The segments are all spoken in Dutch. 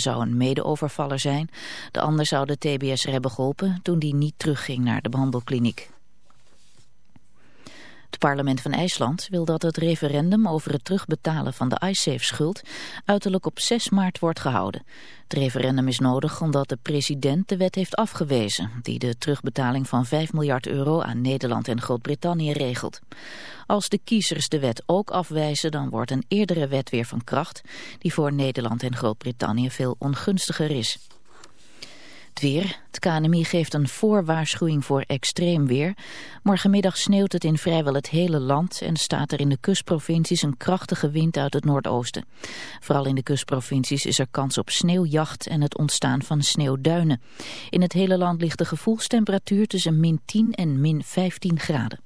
zou een medeovervaller zijn. De ander zou de TBS'er hebben geholpen toen die niet terugging naar de behandelkliniek. Het parlement van IJsland wil dat het referendum over het terugbetalen van de IceSafe-schuld uiterlijk op 6 maart wordt gehouden. Het referendum is nodig omdat de president de wet heeft afgewezen die de terugbetaling van 5 miljard euro aan Nederland en Groot-Brittannië regelt. Als de kiezers de wet ook afwijzen dan wordt een eerdere wet weer van kracht die voor Nederland en Groot-Brittannië veel ongunstiger is. Het weer. Het KNMI geeft een voorwaarschuwing voor extreem weer. Morgenmiddag sneeuwt het in vrijwel het hele land en staat er in de kustprovincies een krachtige wind uit het noordoosten. Vooral in de kustprovincies is er kans op sneeuwjacht en het ontstaan van sneeuwduinen. In het hele land ligt de gevoelstemperatuur tussen min 10 en min 15 graden.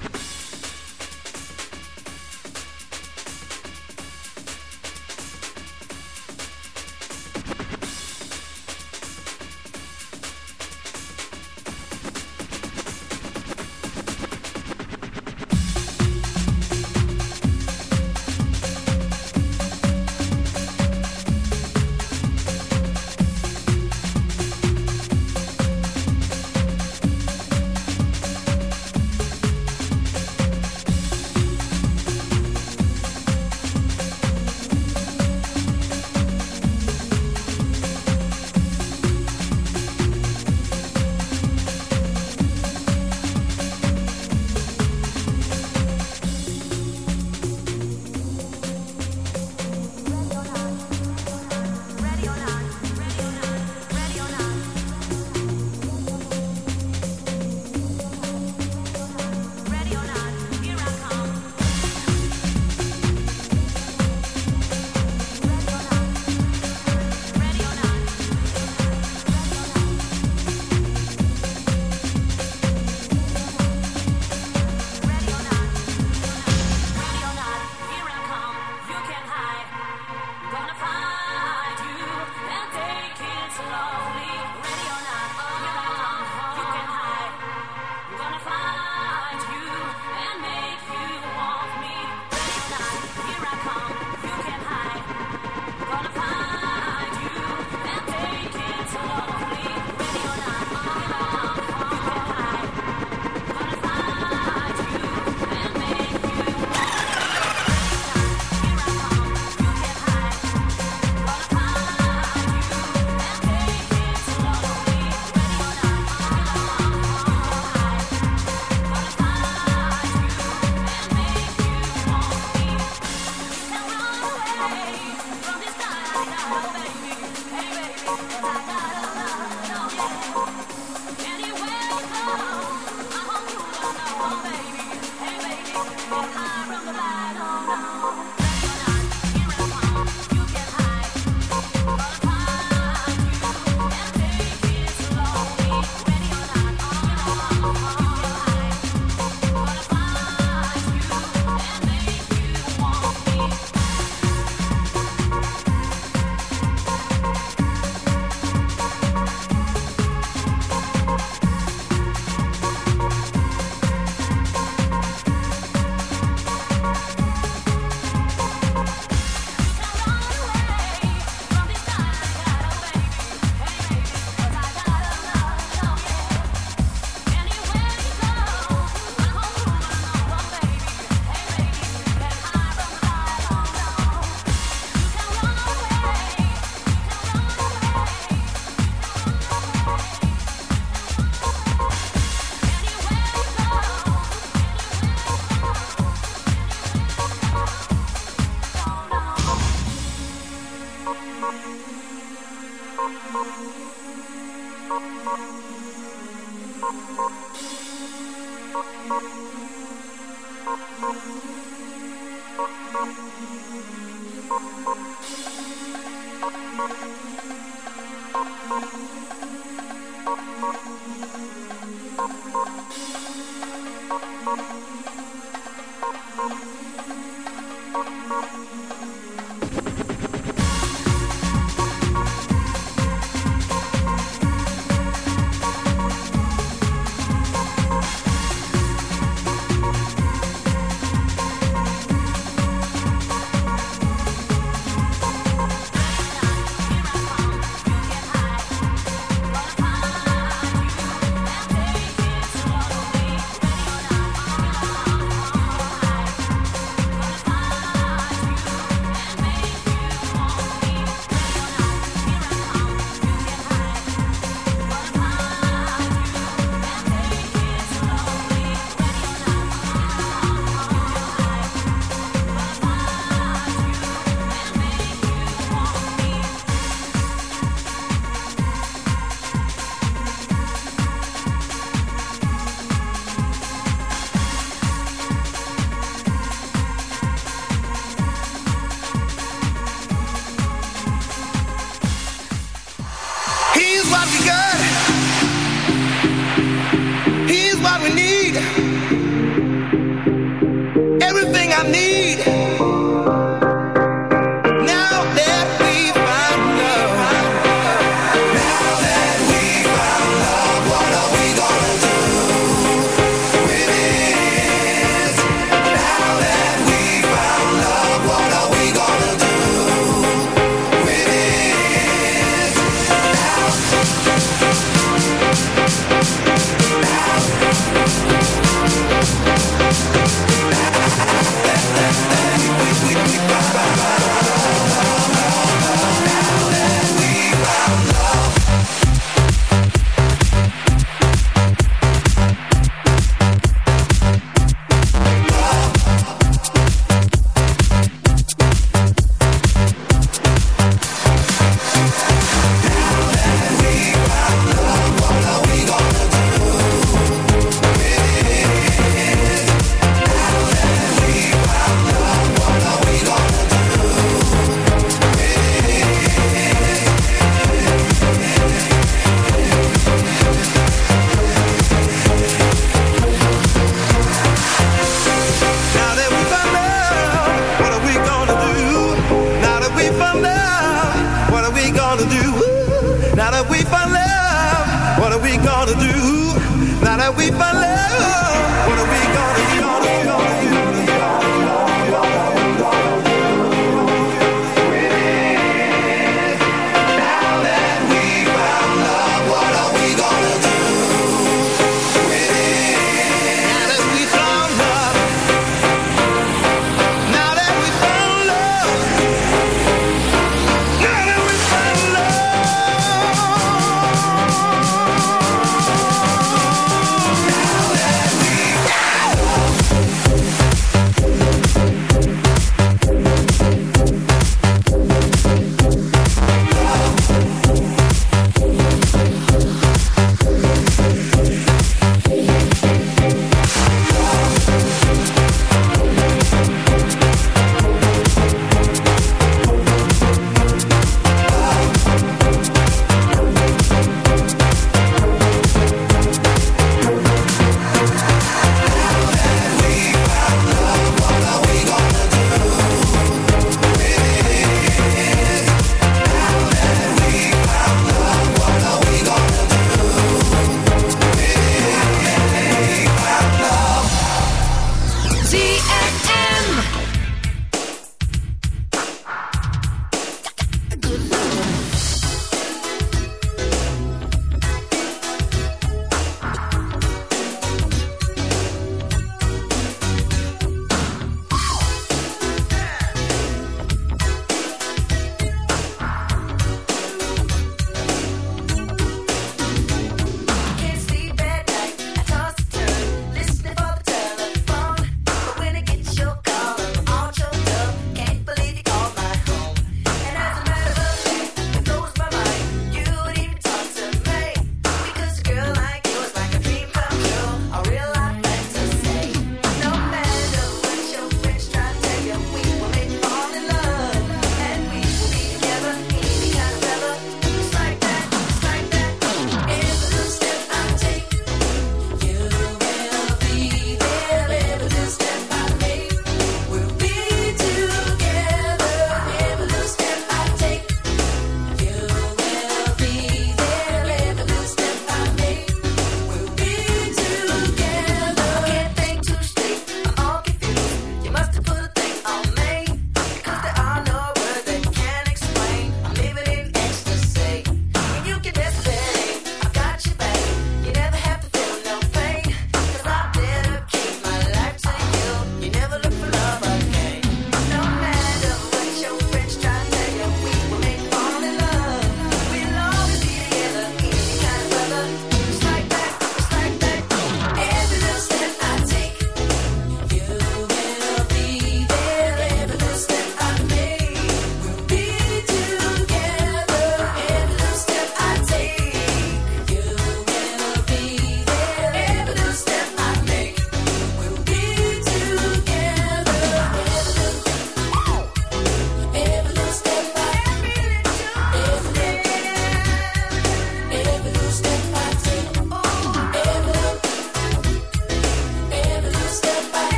got me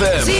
ZFM.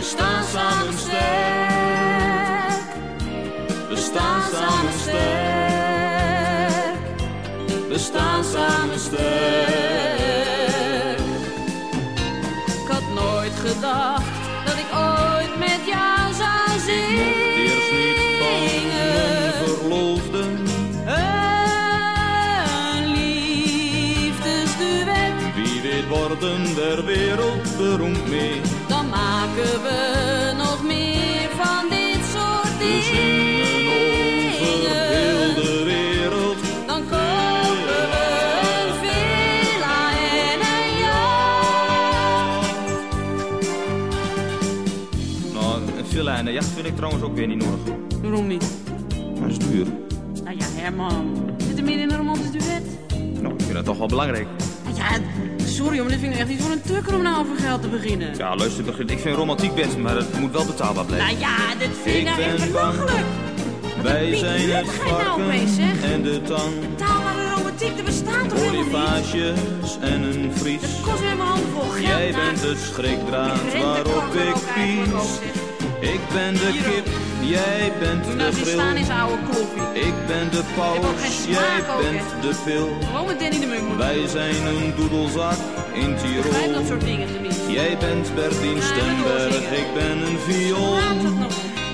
We staan samen sterk. We staan samen sterk. We staan samen sterk. Ik had nooit gedacht dat ik ooit met jou zou zingen. Eerst niet van mijn verloofde. Een liefdesduet, Wie weet worden der wereld en een jacht. Nou, en een jacht vind ik trouwens ook weer niet nodig. Waarom niet? Maar dat is duur. Nou ja, Herman. Zit er meer in een romantisch duet? Nou, ik vind dat toch wel belangrijk. Nou sorry, maar dit vind ik echt niet voor een tukker om nou over geld te beginnen. Ja, luister, begin- ik vind romantiek best, maar het moet wel betaalbaar blijven. Nou ja, dit vind ik Ik nou echt belachelijk. Wij zijn het nou varken zeg? en de tang. Betaalbare romantiek, er bestaat toch helemaal niet? En een vries. Het kost weer mijn handen vol geld. Jij nou. bent het schrikdraad waarop ik pies. Ik ben de kip, jij bent de nou staan bril. zijn oude. Ik ben de paus, jij bent de pil. Gewoon met Danny de Munk Wij zijn een doedelzak in begrijp dat Tirol. soort dingen tenminste. Jij bent Bertien Ja, Stemberg, ik ben een viool.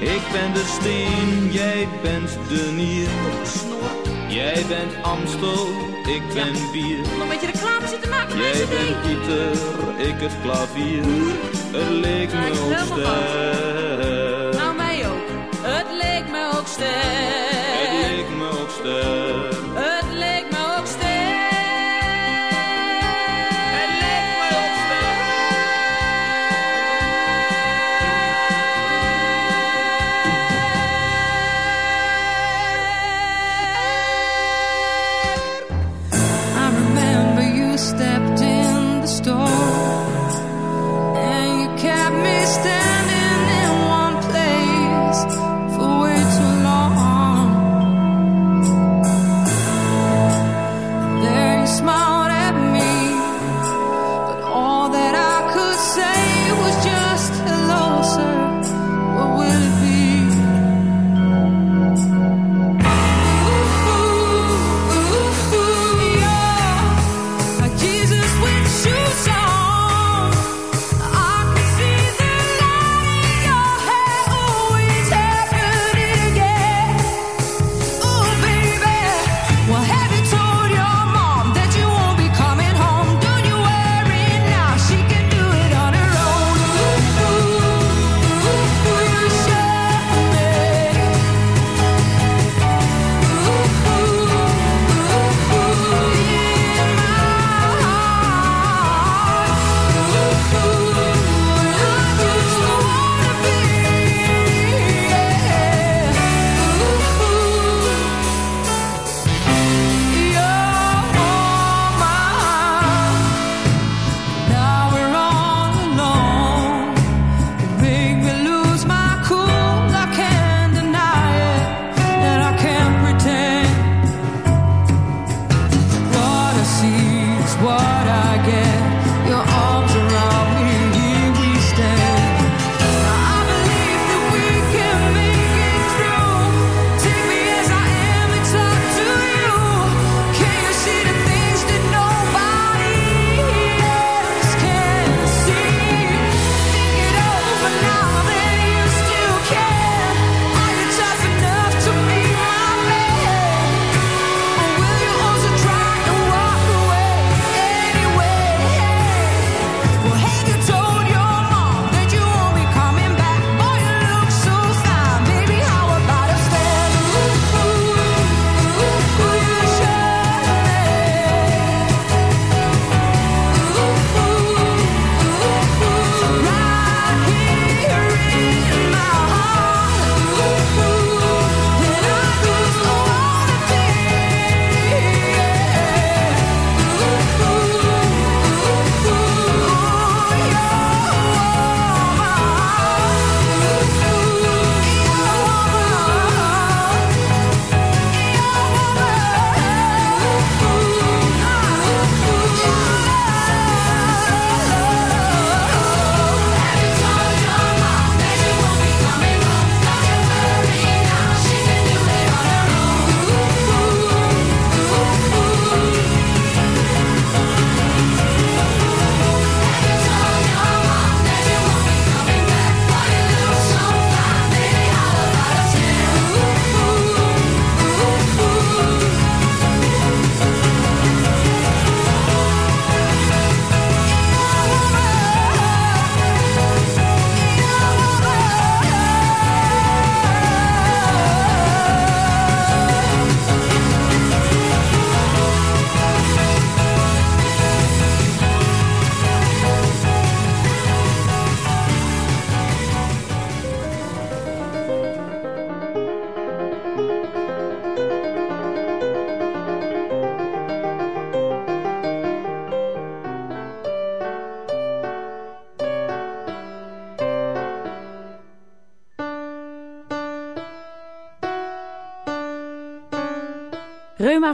Ik ben de steen, jij bent de nier. Jij bent Amstel, ik ben bier. Nog een beetje reclame zitten maken Jij bent. Pieter, ik het klavier. Het leek Ja, me ik Het sterk. leek me ook sterk.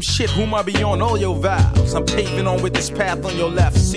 Some shit. Whom I be on all your vibes. I'm paving on with this path on your left.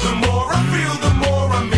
The more I feel, the more I make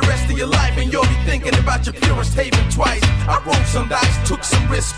the rest of your life, and you'll be thinking about your purest haven twice. I rolled some dice, took some risks,